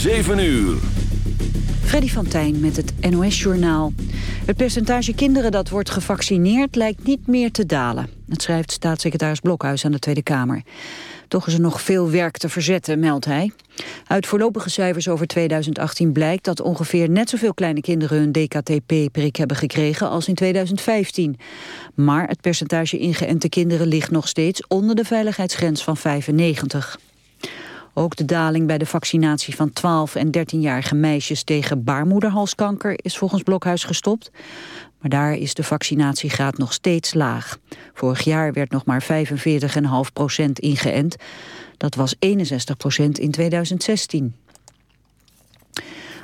7 uur. Freddy van Tijn met het NOS-journaal. Het percentage kinderen dat wordt gevaccineerd lijkt niet meer te dalen. Dat schrijft staatssecretaris Blokhuis aan de Tweede Kamer. Toch is er nog veel werk te verzetten, meldt hij. Uit voorlopige cijfers over 2018 blijkt dat ongeveer net zoveel kleine kinderen hun DKTP-prik hebben gekregen als in 2015. Maar het percentage ingeënte kinderen ligt nog steeds onder de veiligheidsgrens van 95. Ook de daling bij de vaccinatie van 12 en 13-jarige meisjes tegen baarmoederhalskanker is volgens Blokhuis gestopt. Maar daar is de vaccinatiegraad nog steeds laag. Vorig jaar werd nog maar 45,5 procent ingeënt. Dat was 61 procent in 2016.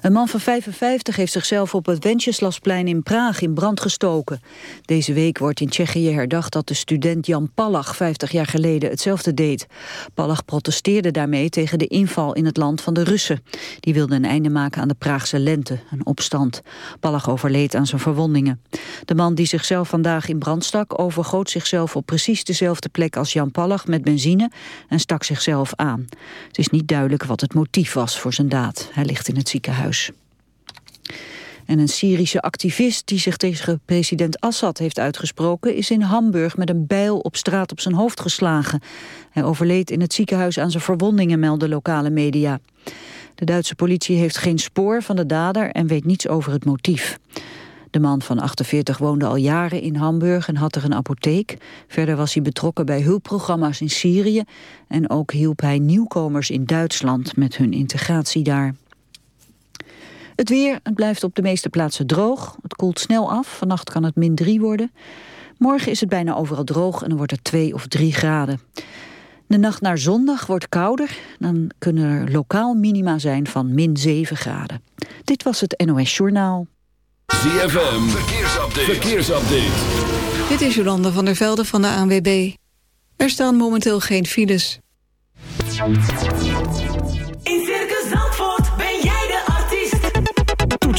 Een man van 55 heeft zichzelf op het Wenceslasplein in Praag in brand gestoken. Deze week wordt in Tsjechië herdacht dat de student Jan Pallach 50 jaar geleden hetzelfde deed. Pallach protesteerde daarmee tegen de inval in het land van de Russen. Die wilden een einde maken aan de Praagse lente, een opstand. Pallach overleed aan zijn verwondingen. De man die zichzelf vandaag in brand stak overgoot zichzelf op precies dezelfde plek als Jan Pallach met benzine en stak zichzelf aan. Het is niet duidelijk wat het motief was voor zijn daad. Hij ligt in het ziekenhuis. En een Syrische activist die zich tegen president Assad heeft uitgesproken... is in Hamburg met een bijl op straat op zijn hoofd geslagen. Hij overleed in het ziekenhuis aan zijn verwondingen, melden lokale media. De Duitse politie heeft geen spoor van de dader en weet niets over het motief. De man van 48 woonde al jaren in Hamburg en had er een apotheek. Verder was hij betrokken bij hulpprogramma's in Syrië... en ook hielp hij nieuwkomers in Duitsland met hun integratie daar. Het weer, het blijft op de meeste plaatsen droog. Het koelt snel af, vannacht kan het min 3 worden. Morgen is het bijna overal droog en dan wordt het 2 of 3 graden. De nacht naar zondag wordt kouder. Dan kunnen er lokaal minima zijn van min 7 graden. Dit was het NOS Journaal. ZFM, verkeersupdate. verkeersupdate. Dit is Jolanda van der Velde van de ANWB. Er staan momenteel geen files.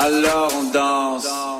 alors on danse.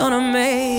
gonna make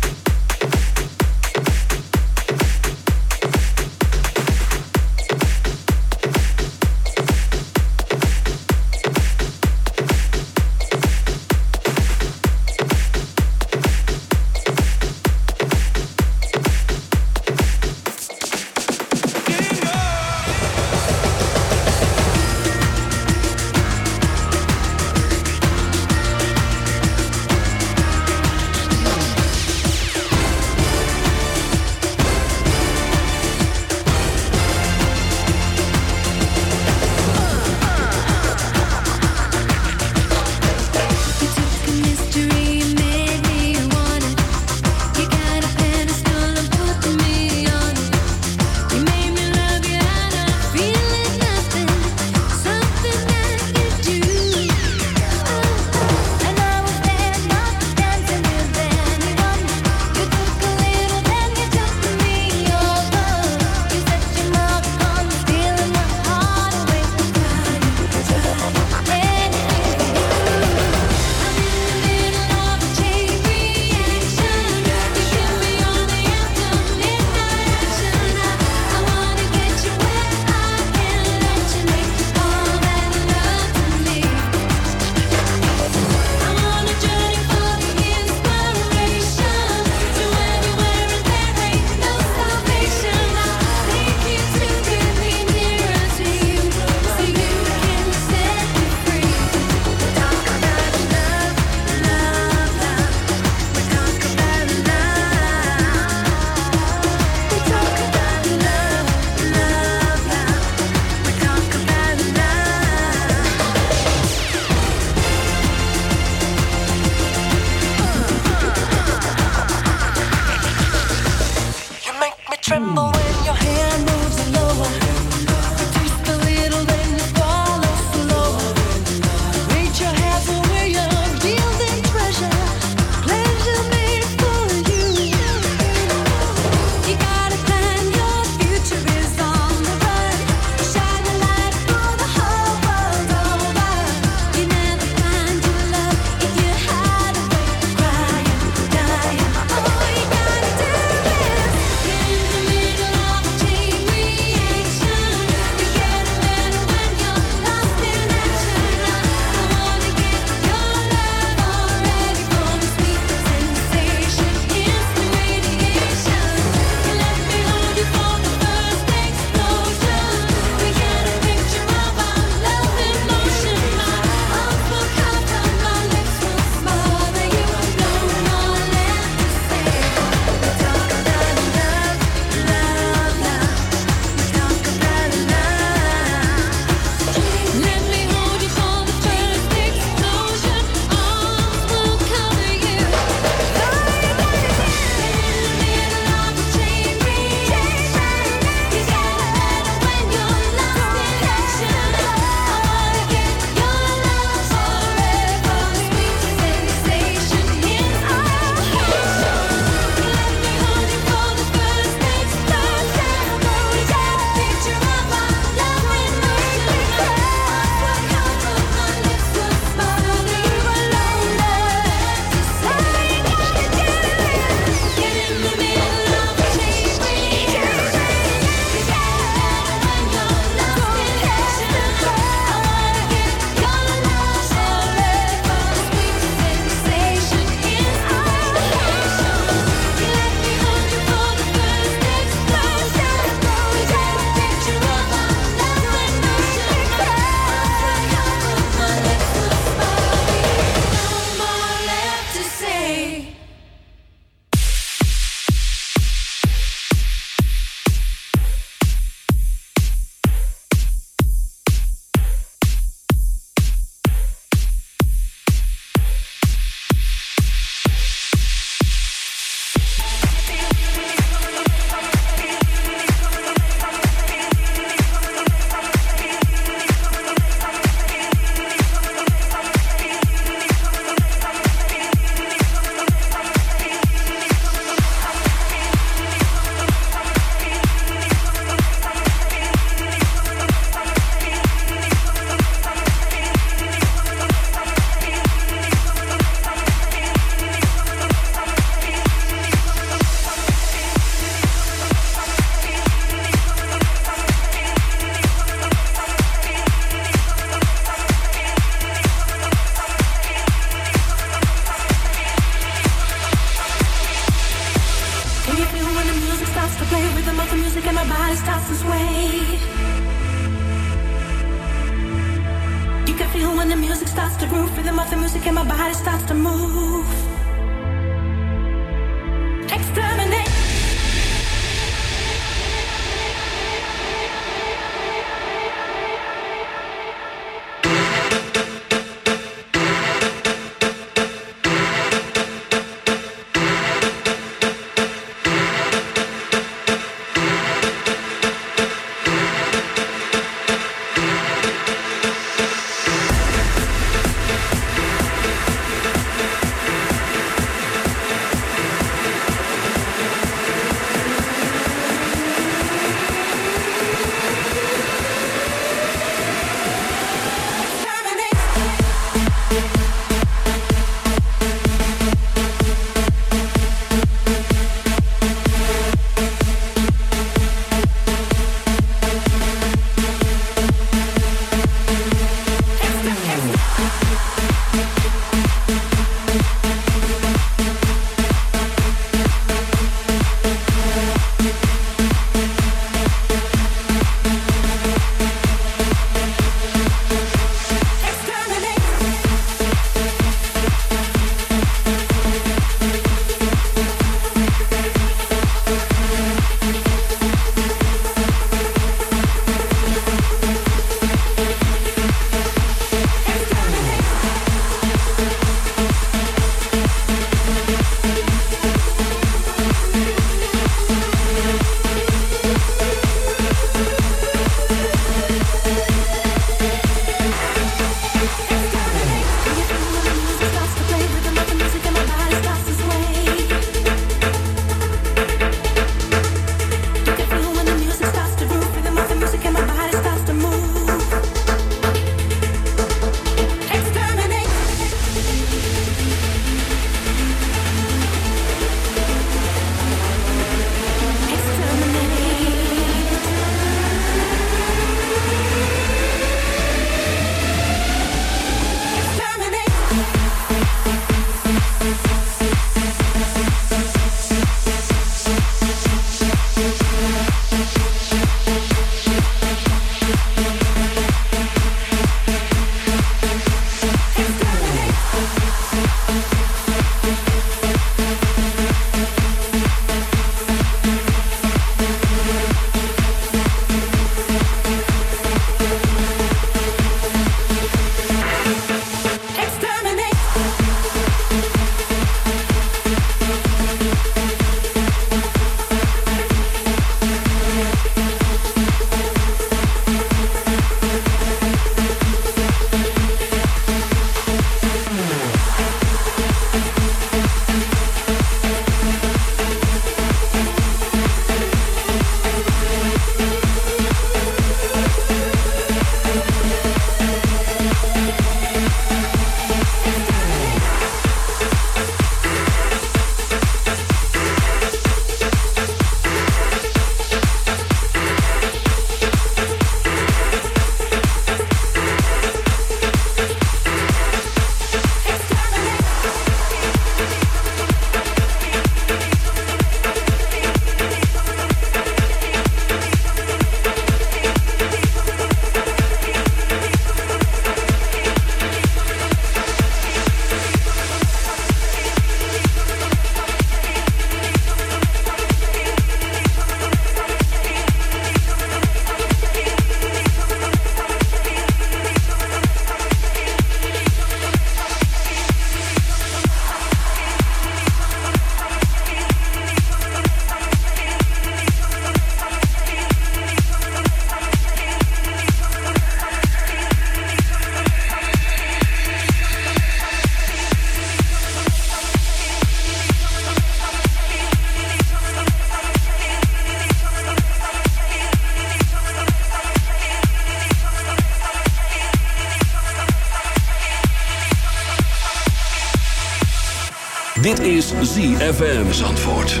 ZFM Zandvoort.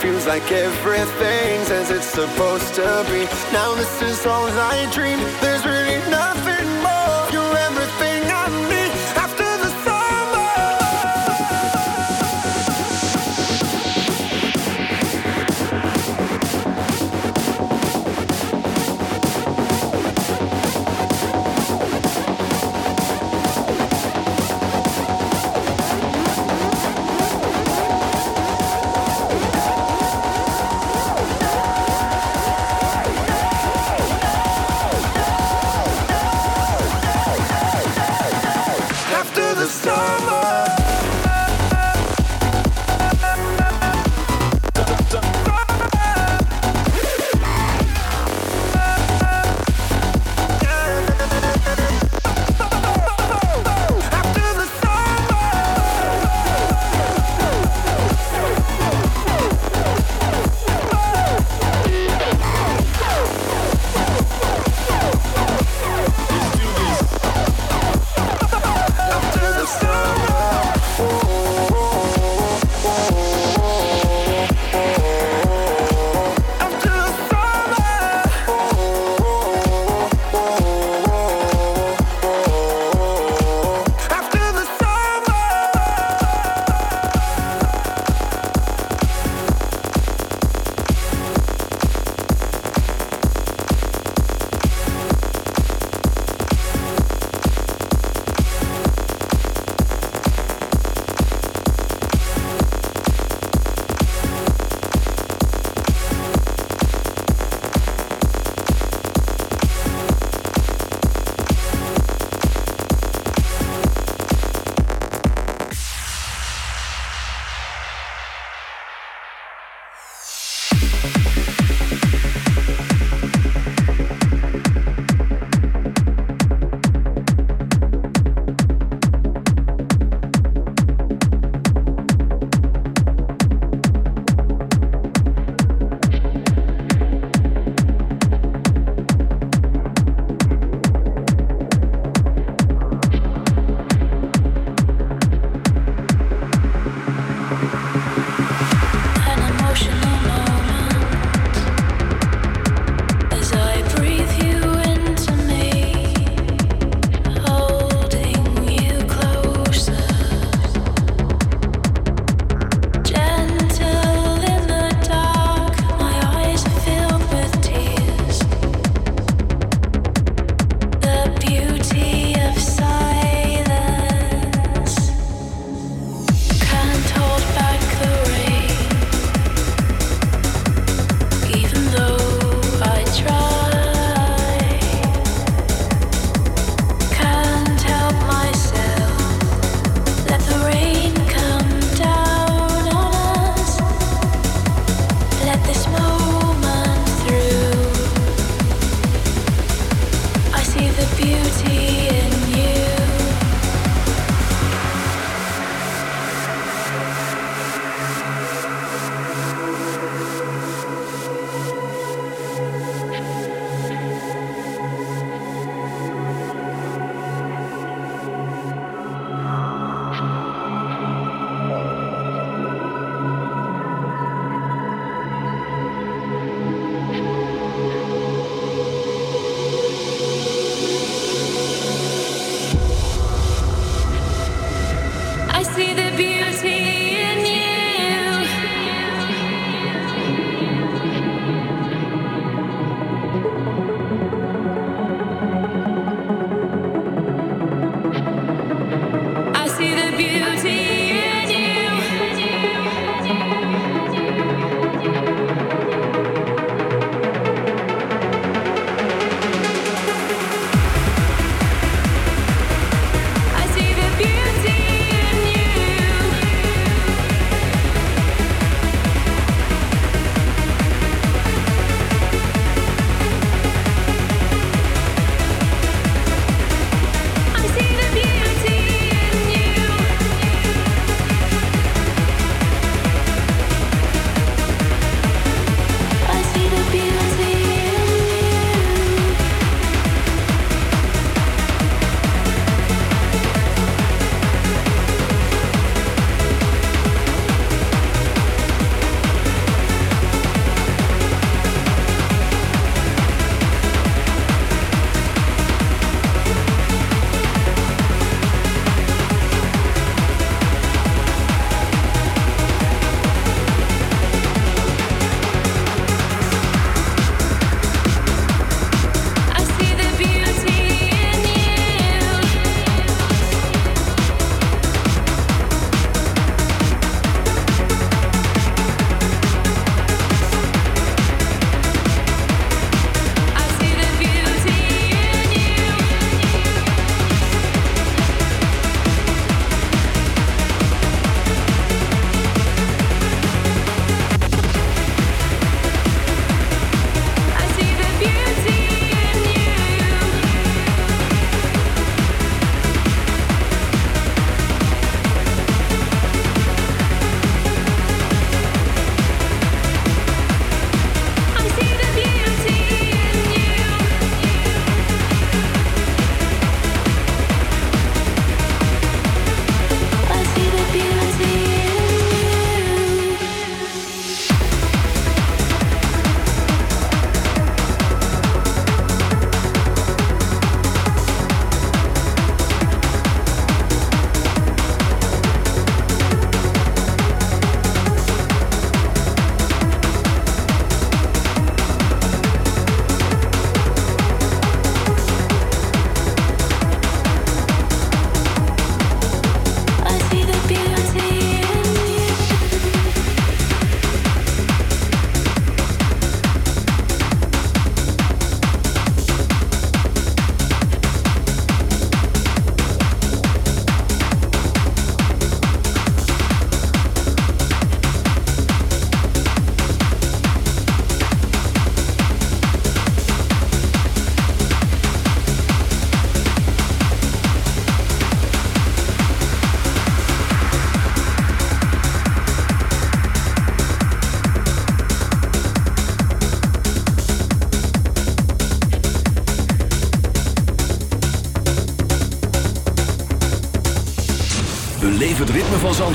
feels like everything's as it's supposed to be. Now this is all I dream. There's really nothing. beauty.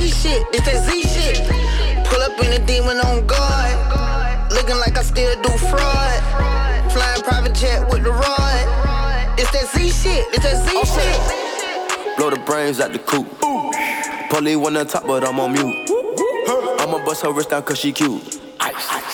It's that Z shit, it's that Z shit. Pull up in a demon on guard. Looking like I still do fraud. Flying private jet with the rod. It's that Z shit, it's that Z shit. Blow the brains out the coop. Polly wanna top, but I'm on mute. I'ma bust her wrist down cause she cute.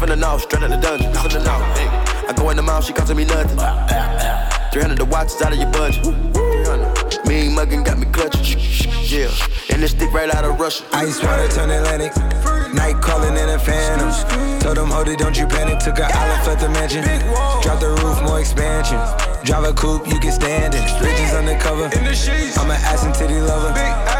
We finna know, straight out the dungeon. Know. Hey. I go in the mouth, she costing me nothing. 300 the watch is out of your budget. 300. Mean muggin' got me clutching. Yeah. And this stick right out of Russia. Ice water turn Atlantic. Night calling in a phantom. Told them, hold it, don't you panic. Took an island, left the mansion. Drop the roof, more expansion. Drive a coupe, you can stand it. Bitches undercover. I'm an ass and titty lover.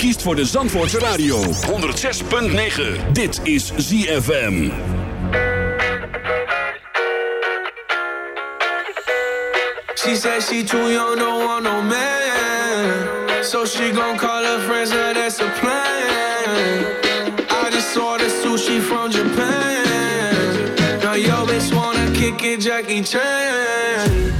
Kiest voor de Zandvoortse Radio. 106.9. Dit is ZFM. She said she too young, don't want no man. So she gon' call her friends, now that's a plan. I just ordered sushi from Japan. Now yo bitch wanna kick it, Jackie Chan.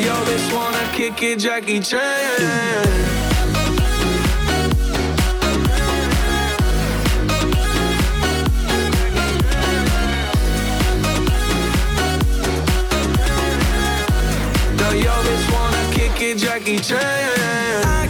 Yo bitch wanna kick it, Jackie Chan. Jackie Chan.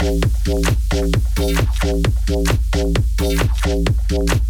Thank you.